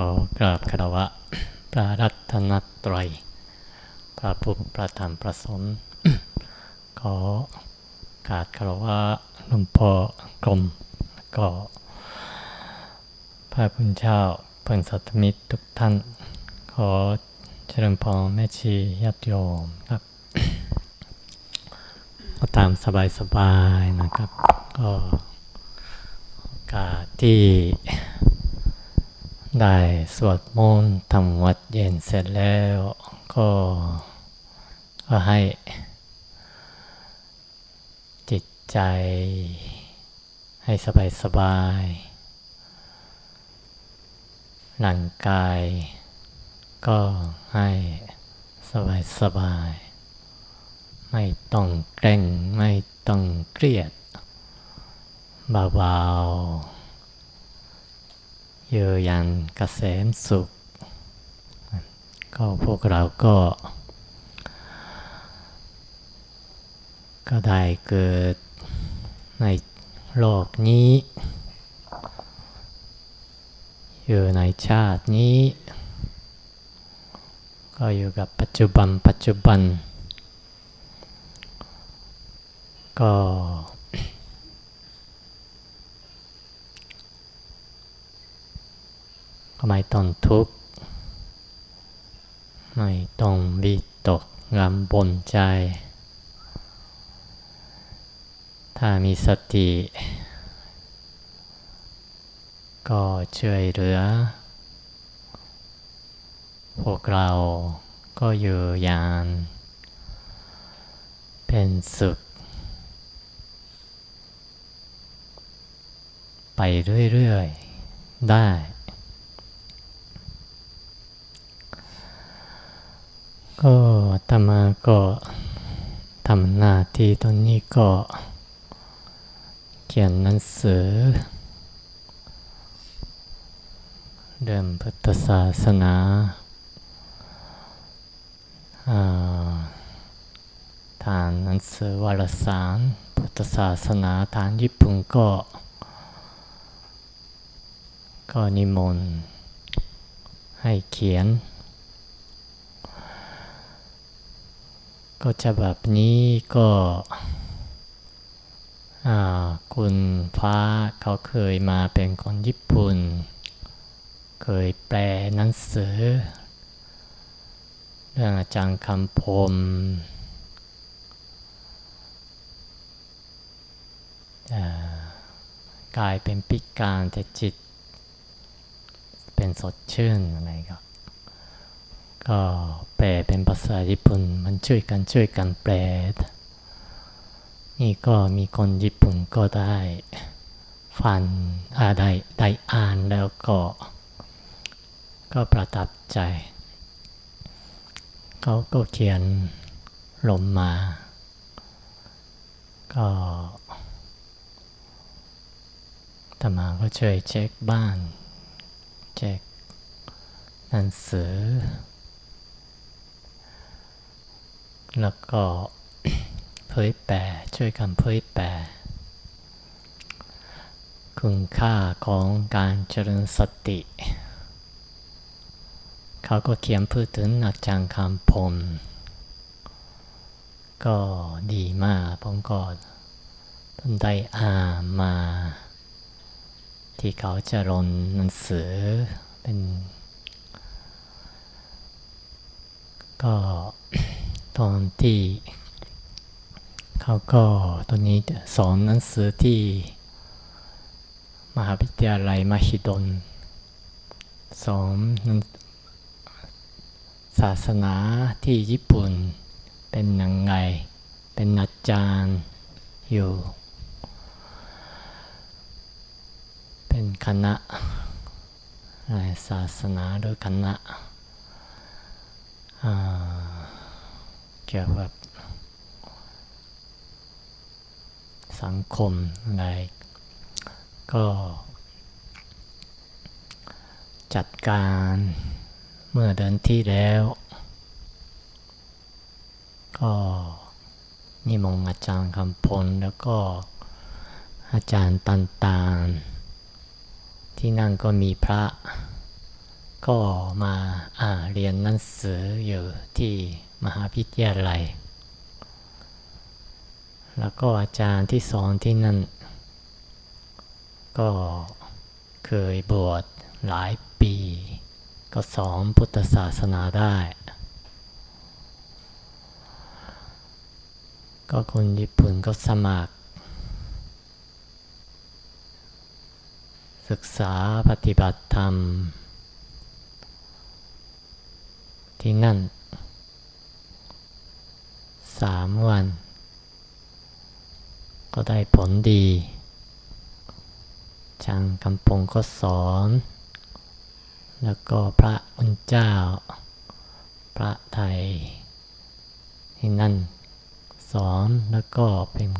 ขอกราบคารวะพระรัตนตรัย พระพุทธพระธรรมพระสงฆ์ขอกราบคารวะหลวงพ่อกรมก็พระพุทธเจ้าเพื่อนสัตมิตรทุกท่าน ขอเจริญพรแม่ชีญาติโยมครับ ก็ตามสบายๆนะครับ ก็กาที่ ได้สวดมนต์ทำวัดเย็นเสร็จแล้วก็ก็ให้จิตใจให้สบายสบายร่างกายก็ให้สบายสบาย ไม่ต้องเกร็งไม่ต้องเครียดเบาๆ เยือยันกระแสมสุข ก็พวกเราก็ ก็ได้เกิดในโลกนี้ อยู่ในชาตินี้ ก็อยู่กับปัจจุบันปัจจุบัน ก็ ไม่ต้องทุกข์ ไม่ต้องวิตกกังวลใจ ถ้ามีสติ ก็ช่วยเหลือ พวกเราก็อยู่อย่างเป็นสุข ไปเรื่อย ๆ ได้ ก็อาตมาก็ทำหน้าที่ตรงนี้ก็ เขียนหนังสือ เดิมพุทธศาสนาอ่าทานหนังสือวารสาร พุทธศาสนาทานญี่ปุ่นก็ ก็นิมนต์ให้เขียน ก็ฉบับนี้ก็คุณฟ้าเขาเคยมาเป็นคนญี่ปุ่น เคยแปลหนังสือ เรื่องอาจารย์คำพมอ่ากายเป็นพิการแต่จิต เป็นสดชื่นอะไรก็ ก็แปลเป็นภาษาญี่ปุ่น มันช่วยกันช่วยกันแปล นี่ก็มีคนญี่ปุ่นก็ได้ฟันอ่าได้ได้อ่านแล้วก็ ก็ประทับใจ เขาก็เขียนลมมา ก็ธรรมาก็ช่วยเช็คบ้าน เช็คหนังสือ แล้วก็เผยแผ่ช่วยกันเผยแผ่คุณค่าของการเจริญสติ เขาก็เขียนพูดถึงอาจารย์คำพลก็ดีมากผมก็เพิ่งได้อ่านมา ที่เขาจะรนหนังสือเป็น ก็ ตอนที่เขาก็ตอนนี้สอนหนังสือที่ มหาวิทยาลัยมหิดลสอนศาสนาที่ญี่ปุ่นเป็นยังไง เป็นอาจารย์อยู่ เป็นคณะอะไรศาสนาหรือคณะอ่า เกี่ยวกับสังคมอะไรก็จัดการเมื่อเดือนที่แล้ว ก็นิมนต์อาจารย์คำพลแล้วก็อาจารย์ตันตาลที่นั่นก็มีพระ ก็มาอ่าเรียนหนังสืออยู่ที่มหาวิทยาลัย แล้วก็อาจารย์ที่สอนที่นั่น ก็เคยบวชหลายปี ก็สอนพุทธศาสนาได้ ก็คนญี่ปุ่นก็สมัคร ศึกษาปฏิบัติธรรมที่นั่น สามวัน ก็ได้ผลดีจางกำปงก็สอน แล้วก็พระอุณเจ้า พระไทยที่นั่นสอนแล้วก็เป็น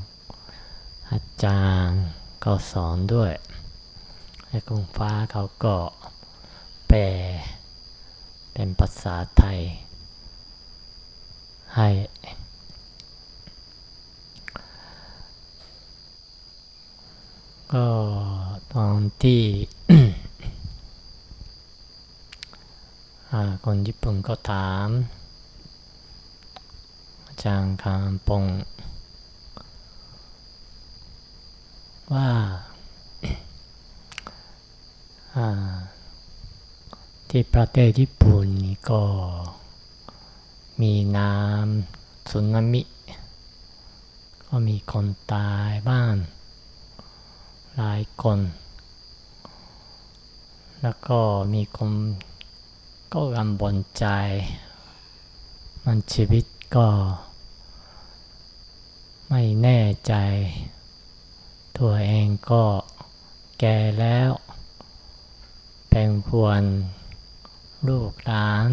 อาจารย์ก็สอนด้วยไอ้กงฟ้าเขาก็แปลเป็นภาษาไทยให้ ก็ตอนที่คนญี่ปุ่นก็ถามอาจารย์คามปง ว่าที่ประเทศญี่ปุ่นก็มีน้ำสึนามิ ก็มีคนตายบ้าง หลายคน แล้วก็มีคนก็กังวลใจ มันชีวิตก็ ไม่แน่ใจ ตัวเองก็แก่แล้วเป็นควรลูกหลาน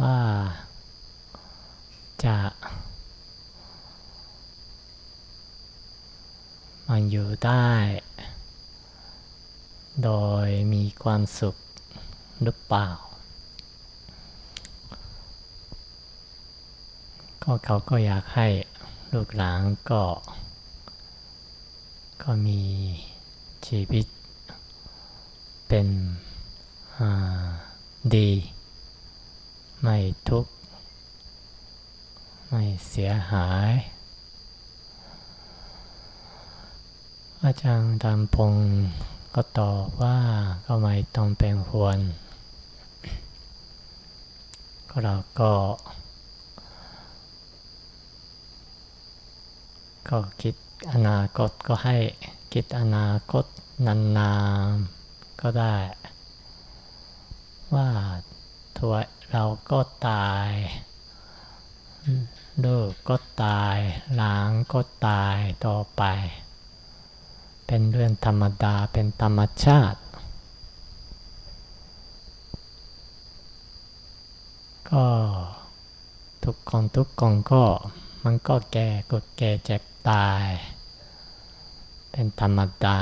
ว่าจะ มันอยู่ได้ โดยมีความสุขหรือเปล่า ก็เขาก็อยากให้ลูกหลานก็ ก็มีชีวิตเป็นดี ไม่ทุกข์ ไม่เสียหาย อาจารย์ดำพงศ์ก็ตอบว่าก็ไม่ต้องเป็นห่วงก็เราก็ ก็คิดอนาคตก็ให้คิดอนาคตนานๆก็ได้ ว่าตัวเราก็ตายลูกก็ตายหลานก็ตายต่อไป เป็นเรื่องธรรมดาเป็นธรรมชาติ ก็ทุกคนทุกคนก็มันก็แก่ก็แก่เจ็บตาย เป็นธรรมดา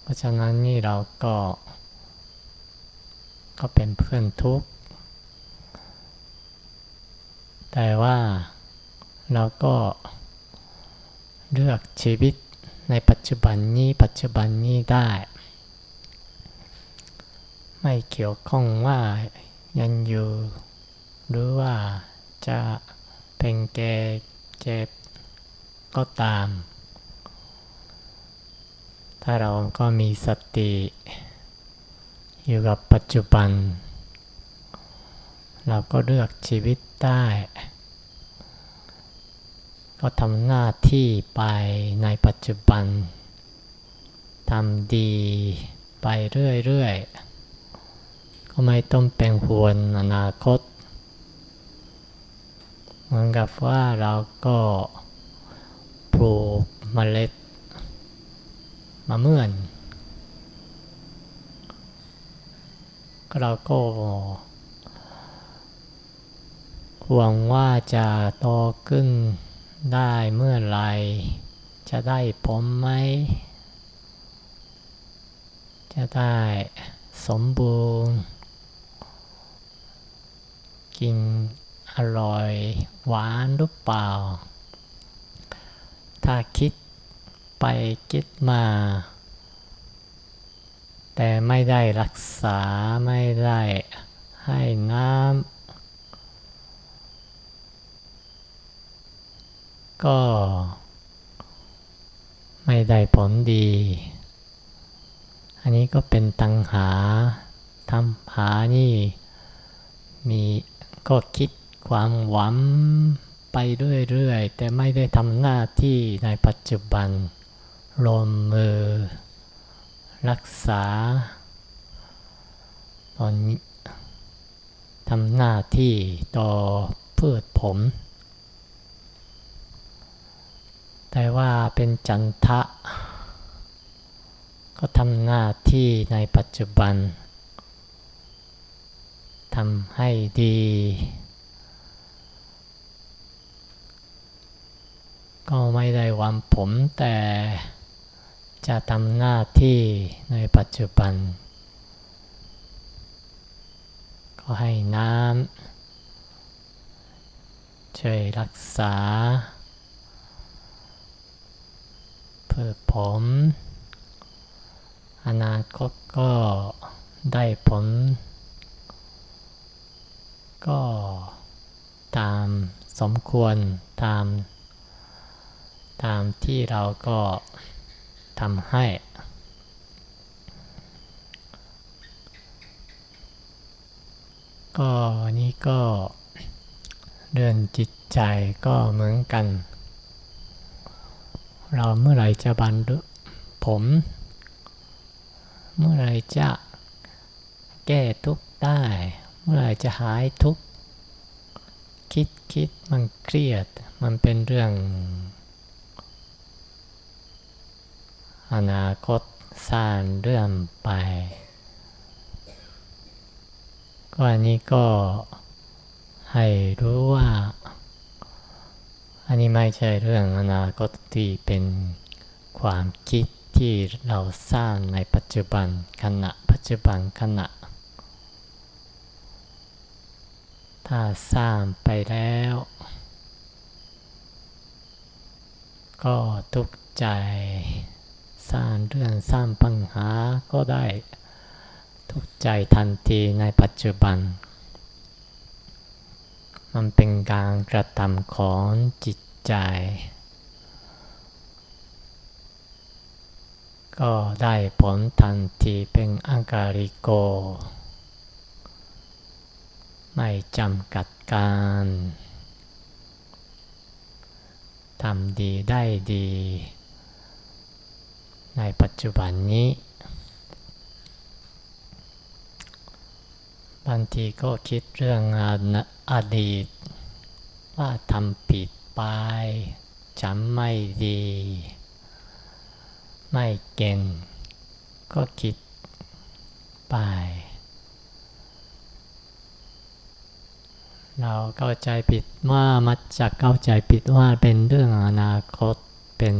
เพราะฉะนั้นนี่เราก็ ก็เป็นเพื่อนทุกข์ แต่ว่าเราก็ เลือกชีวิตในปัจจุบันนี้ปัจจุบันนี้ได้ ไม่เกี่ยวข้องว่ายังอยู่ หรือว่าจะเป็นแก่เจ็บก็ตาม ถ้าเราก็มีสติ อยู่กับปัจจุบัน เราก็เลือกชีวิตได้ ก็ทำหน้าที่ไปในปัจจุบันทำดีไปเรื่อยๆ ก็ไม่ต้องเป็นห่วงอนาคต เหมือนกับว่าเราก็ปลูกเมล็ดมะเมื่อน เราก็หวังว่าจะโตขึ้น ได้เมื่อไร จะได้ผลไหม จะได้สมบูรณ์ กินอร่อยหวานหรือเปล่า ถ้าคิดไปคิดมา แต่ไม่ได้รักษาไม่ได้ให้น้ำ ก็ ไม่ได้ผลดี อันนี้ก็เป็นตังหาทำหานี่มีก็คิดความหวังไปเรื่อยๆ แต่ไม่ได้ทำหน้าที่ในปัจจุบันลงมือ รักษา ตอนทำหน้าที่ต่อพืชผม แต่ว่าเป็นจันทะ ก็ทำหน้าที่ในปัจจุบันทำให้ดี ก็ไม่ได้วางผมแต่จะทำหน้าที่ในปัจจุบัน ก็ให้น้ำช่วยรักษา เพื่อผมอนาคตก็ได้ผล ก็ตามสมควรตาม ตามที่เราก็ทำให้ ก็นี่ก็เรื่องจิตใจก็เหมือนกัน เราเมื่อไหร่จะบรรลุผม เมื่อไหร่จะแก้ทุกข์ได้ เมื่อไหร่จะหายทุกข์คิดคิดมันเครียด มันเป็นเรื่อง อนาคตสร้างเรื่องไป ก็อันนี้ก็ให้รู้ว่า อันนี้ไม่ใช่เรื่องอนาคตที่เป็นความคิดที่เราสร้างในปัจจุบันขณะปัจจุบันขณะ ถ้าสร้างไปแล้ว ก็ทุกข์ใจ สร้างเรื่องสร้างปัญหาก็ได้ทุกใจทันทีในปัจจุบัน มันเป็นการกระทำของจิตใจ ก็ได้ผลทันทีเป็นอังการิโก ไม่จำกัดการทำดีได้ดี ในปัจจุบันนี้ บางทีก็คิดเรื่องอดีต ว่าทำผิดไปจำไม่ดี ไม่เก่ง ก็คิดไป เราเข้าใจผิดว่ามาจากเข้าใจผิดว่าเป็นเรื่องอนาคตเป็น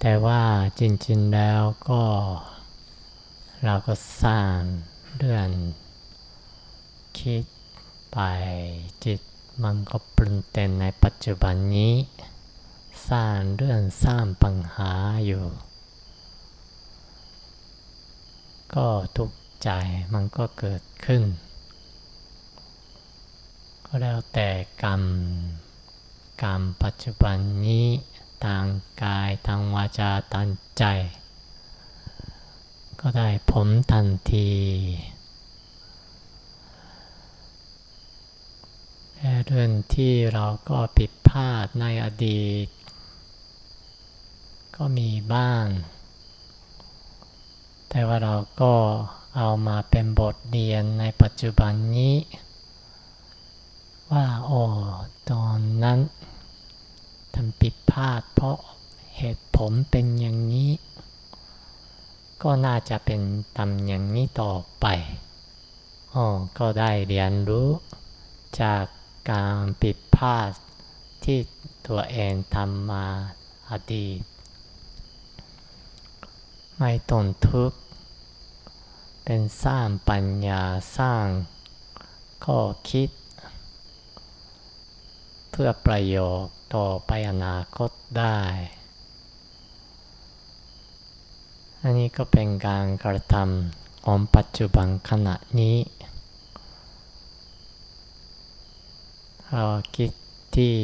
แต่ว่าจริง ๆ แล้วก็ เราก็สร้าง เรื่องคิดไปจิตมันก็ปรุงแต่งในปัจจุบันนี้ สร้างเรื่องสร้างปัญหาอยู่ ก็ทุกข์ใจมันก็เกิดขึ้น ก็แล้วแต่กรรม กรรมปัจจุบันนี้ทางกายทางวาจาทางใจ ก็ได้ผลทันทีแต่เรื่องที่เราก็ผิดพลาดในอดีต ก็มีบ้าง แต่ว่าเราก็เอามาเป็นบทเรียนในปัจจุบันนี้ ว่าโอ้ตอนนั้นทำผิดพลาดเพราะเหตุผลเป็นอย่างนี้ ก็น่าจะเป็นทำอย่างนี้ต่อไปอ๋อก็ได้เรียนรู้จากการผิดพลาดที่ตัวเองทำมาอดีต ไม่ตนทุกข์ เป็นสร้างปัญญาสร้างข้อคิด เพื่อประโยชน์ต่อไปอนาคตได้ อันนี้ก็เป็นการกระทำของปัจจุบันขณะนี้เราคิดที่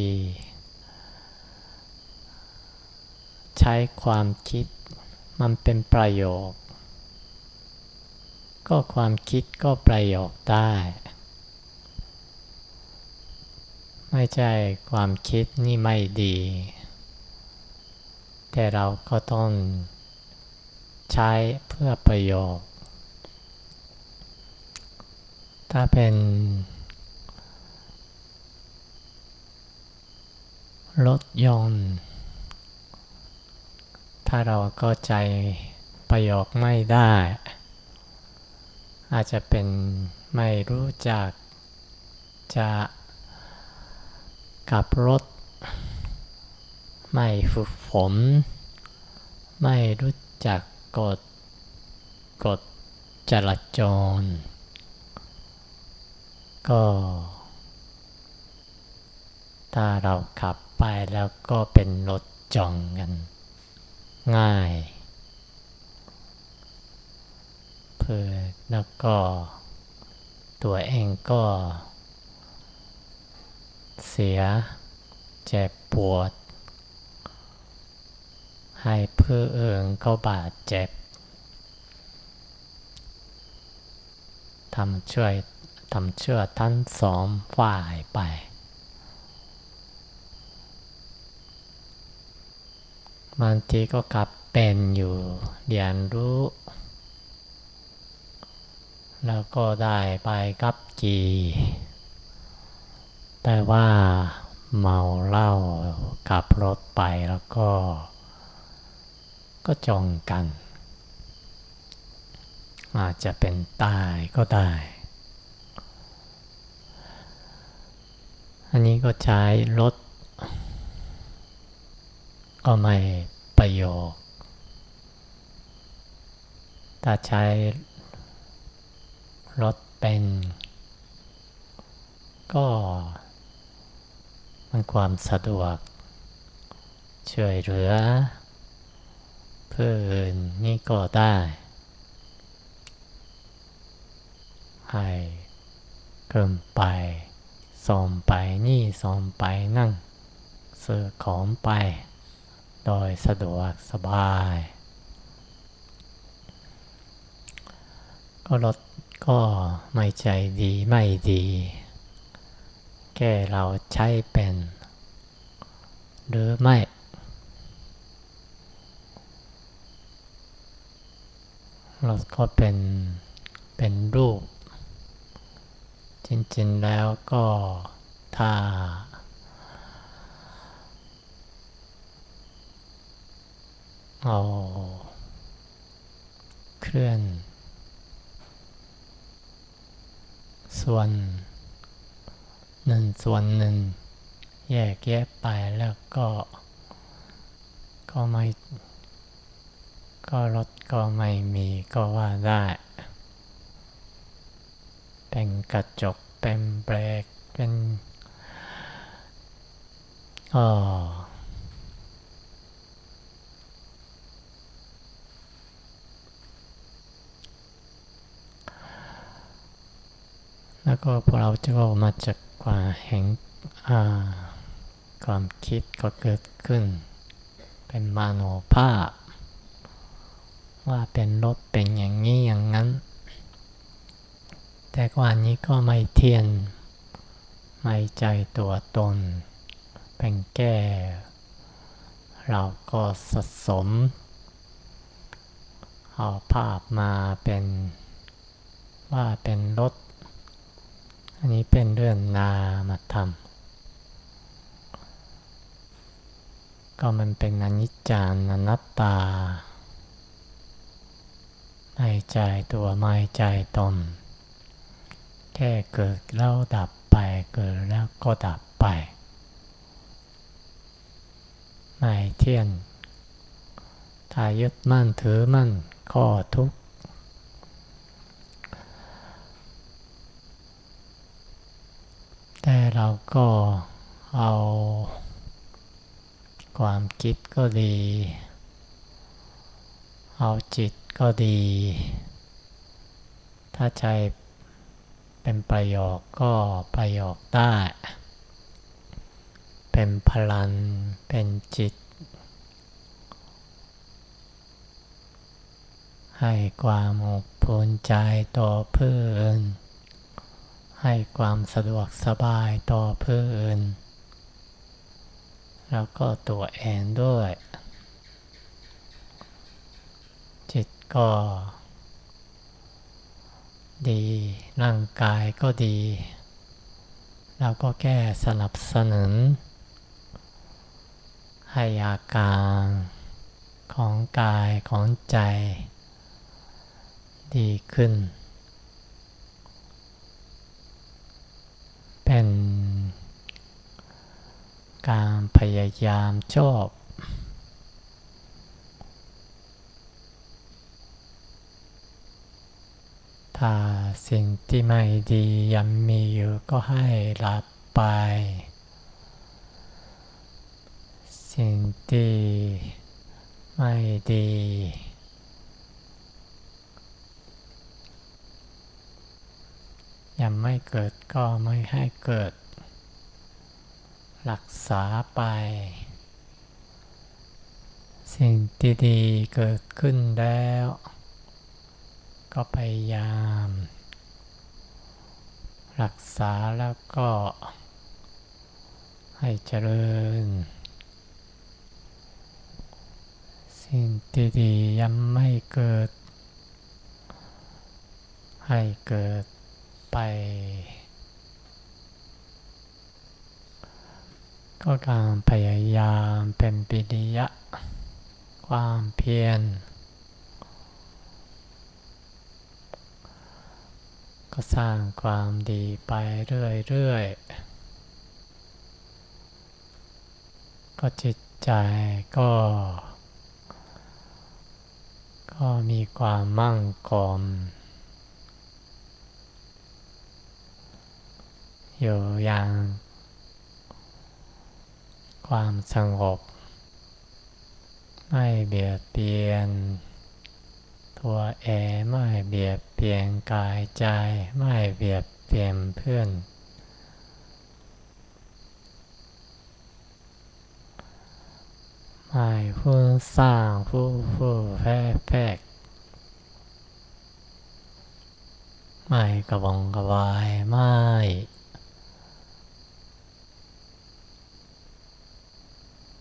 ใช้ความคิดมันเป็นประโยชน์ก็ความคิดก็ประโยชน์ได้ ไม่ใช่ความคิดนี่ไม่ดี แต่เราก็ต้อง ใช้เพื่อประโยชน์ ถ้าเป็นรถยนต์ ถ้าเราก็ใจประโยชน์ไม่ได้ อาจจะเป็นไม่รู้จักจะกับรถ ไม่ฝึกฝน ไม่รู้จัก กฎกฎจราจร ก็ ถ้าเราขับไปแล้วก็เป็นรถจองกัน ง่าย เพื่อแล้วก็ตัวเองก็ เสียเจ็บปวด ให้ อเอิงก็บาดเจ็บทำช่วยทำเชื่อทั้งสองฝ่ายไป บางทีก็กลับเป็นอยู่เรียนรู้ แล้วก็ได้ไปกับจี แต่ว่าเมาเหล้าขับรถไปแล้วก็ ก็จองกัน อาจจะเป็นตายก็ได้ อันนี้ก็ใช้รถ ก็ไม่ประโยชน์ ถ้าใช้รถเป็น ก็มันความสะดวก ช่วยเหลือ เพื่อนนี่ก็ได้ ให้เกิมไปส่งไปนี่ส่งไปนั่งซื้อของไป โดยสะดวกสบาย ก็รถก็ไม่ใจดีไม่ดี แค่เราใช้เป็น หรือไม่ เรถก็เป็นเป็นรูป จริงๆแล้วก็ถ้า เอาเคลื่อน ส่วนหนึ่งส่วนหนึ่ง แยกแยะไปแล้วก็ ก็ไม่ ก็รถก็ไม่มีก็ว่าได้ เป็นกระจกเป็นเบรกเป็นก็แล้วก็พวกเราจะก็มาจากความเห็นความคิดก็เกิดขึ้น เป็นมโนภาพ ว่าเป็นรถเป็นอย่างนี้อย่างนั้น แต่กว่านี้ก็ไม่เทียน ไม่ใจตัวตน เป็นแก้ เราก็สะสม เอาภาพมาเป็นว่าเป็นรถ อันนี้เป็นเรื่องนามธรรมก็มันเป็นอนิจจานัตตา ไม่ใจตัวไม่ใจตน แค่เกิดแล้วดับไปเกิดแล้วก็ดับไป ไม่เที่ยนถ้ายึดมั่นถือมั่นก็ทุกข์แต่เราก็เอาความคิดก็ดี เอาจิต ก็ดี ถ้าใจเป็นประโยคก็ประโยคได้ เป็นพลัง เป็นจิต ให้ความอบอุ่นใจต่อเพื่อนให้ความสะดวกสบายต่อเพื่อนแล้วก็ตัวเองด้วย จิต ก็ดี ร่างกายก็ดีแล้วก็แก้สนับสนุน ให้อาการของกายของใจ ดีขึ้น เป็นการพยายามชอบ ถ้าสิ่งที่ไม่ดียังมีอยู่ก็ให้ลับไป สิ่งที่ไม่ดี ยังไม่เกิดก็ไม่ให้เกิด รักษาไป สิ่งที่ดีเกิดขึ้นแล้ว ก็พยายาม รักษาแล้วก็ให้เจริญ สิ่งที่ดียังไม่เกิด ให้เกิดไป ก็การพยายามเป็นปิฎยะ ความเพียร ก็สร้างความดีไปเรื่อยๆ ก็จิตใจก็ ก็มีความมั่งคงอยู่อย่าง ความสงบ ไม่เบียดเบียน ตัวเองไม่เบียดเบียนกายใจ ไม่เบียดเบียนเพื่อน ไม่ผู้สร้างผู้ผู้แพ้แพกไม่กระวงกระวายไม่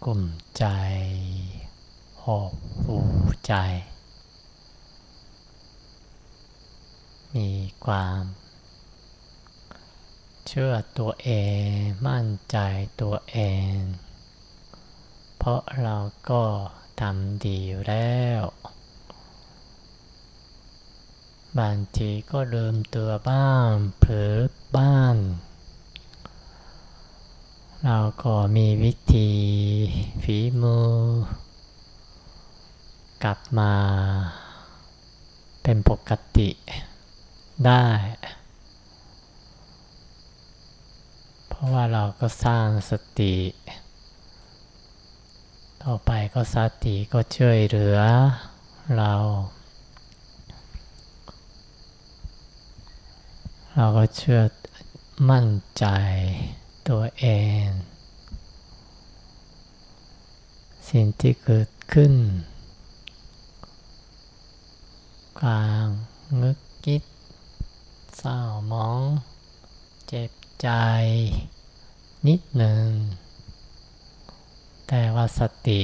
กลุ่มใจหอบหูใจ มีความเชื่อตัวเอง มั่นใจตัวเอง เพราะเราก็ทำดีอยู่แล้ว บางทีก็ลืมตัวบ้างเผลอบ้าง เราก็มีวิธีฝีมือกลับมาเป็นปกติ ได้ เพราะว่าเราก็สร้างสติ ต่อไปก็สติก็ช่วยเหลือเรา เราก็เชื่อมั่นใจตัวเอง สิ่งที่เกิดขึ้น กลางงึกคิด เศร้ามอง เจ็บใจ นิดหนึ่ง แต่ว่าสติ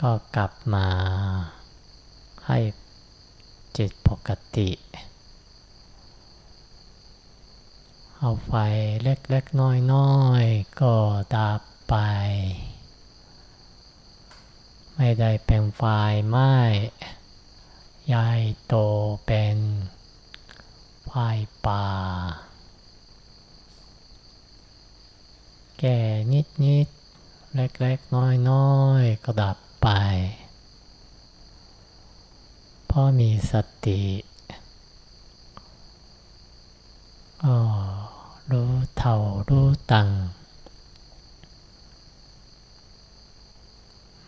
ก็กลับมา ให้จิตปกติ เอาไฟเล็กๆ น้อยๆ ก็ดับไป ไม่ได้เป็นไฟไหม้ใหญ่โตเป็น ไฟป่า แก่นิดนิดเล็ก ๆ น้อยๆก็ดับไปเพราะมีสติก็รู้เท่ารู้ตัง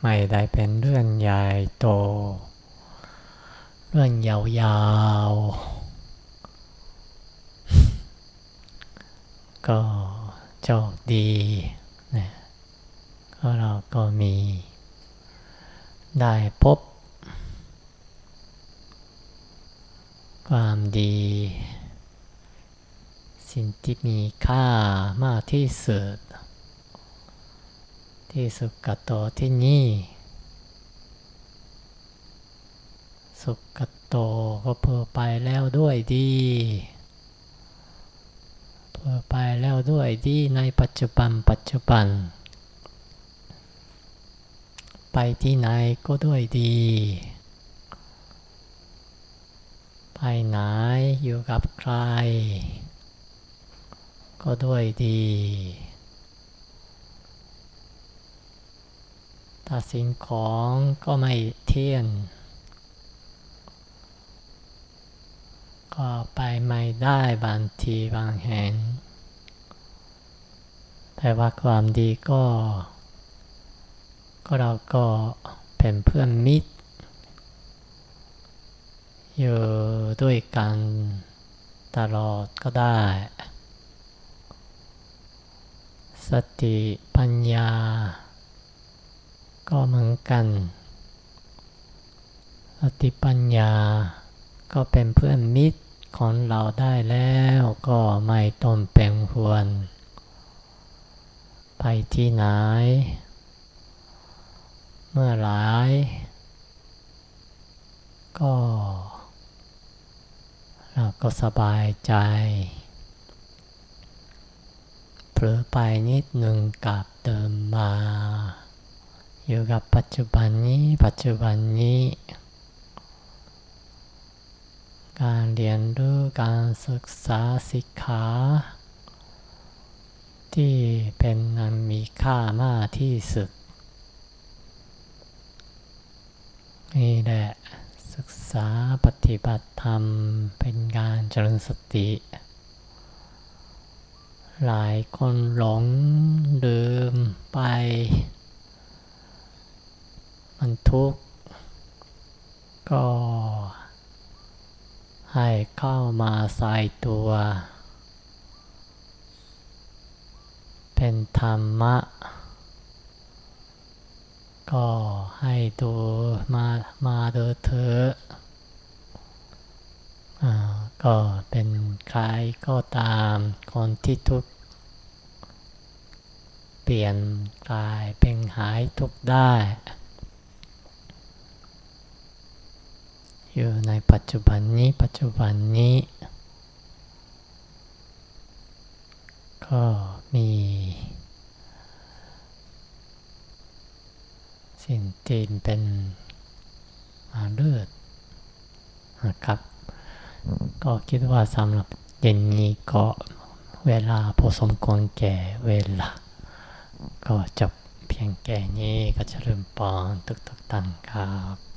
ไมไม่ได้เป็นเรื่องใหญ่โต เรื่องยาวๆ ก็โชคดีนะก็เราก็มีได้พบ ความดี สิ่งที่มีค่ามากที่สุด ที่สุขโตที่นี่สุขโตก็เพอไปแล้วด้วยดี ไปแล้วด้วยดีในปัจจุบันปัจจุบัน ไปที่ไหนก็ด้วยดี ไปไหนอยู่กับใคร ก็ด้วยดี ถ้าสิ่งของก็ไม่เที่ยง ก็ไปไม่ได้บางทีบางแห่ง แต่ว่าความดีก็ ก็เราก็เป็นเพื่อนมิตร อยู่ด้วยกันตลอดก็ได้ สติปัญญา ก็เหมือนกัน สติปัญญาก็เป็นเพื่อนมิตร ของเราได้แล้วก็ไม่ต้องเป็นห่วงไปที่ไหน เมื่อไหรก็ เราก็สบายใจเผลอไปนิดหนึ่งกลับเดิมมา อยู่กับปัจจุบันนี้ ปัจจุบันนี้ การเรียนรู้การศึกษาศิกขาที่เป็นอันมีค่ามากที่สุด นี่แหละศึกษาปฏิบัติธรรมเป็นการเจริญสติ หลายคนหลงลืมไป มันทุกข์ก็ ให้เข้ามาใส่ตัว เป็นธรรมะ ก็ให้ดูมามาดูเถอะอ่าก็เป็นใครก็ตามคนที่ทุกข์เปลี่ยนกลายเป็นหายทุกข์ได้ อยู่ในปัจจุบันนี้ปัจจุบันนี้ ก็มีสิ่งที่เป็นมาเลือดนะครับ ก็คิดว่าสำหรับเย็นนี้ก็เวลาพอสมควรแก่เวลา ก็จบเพียงแก่นี้ก็จะเริ่มปอนทุกๆตันครับ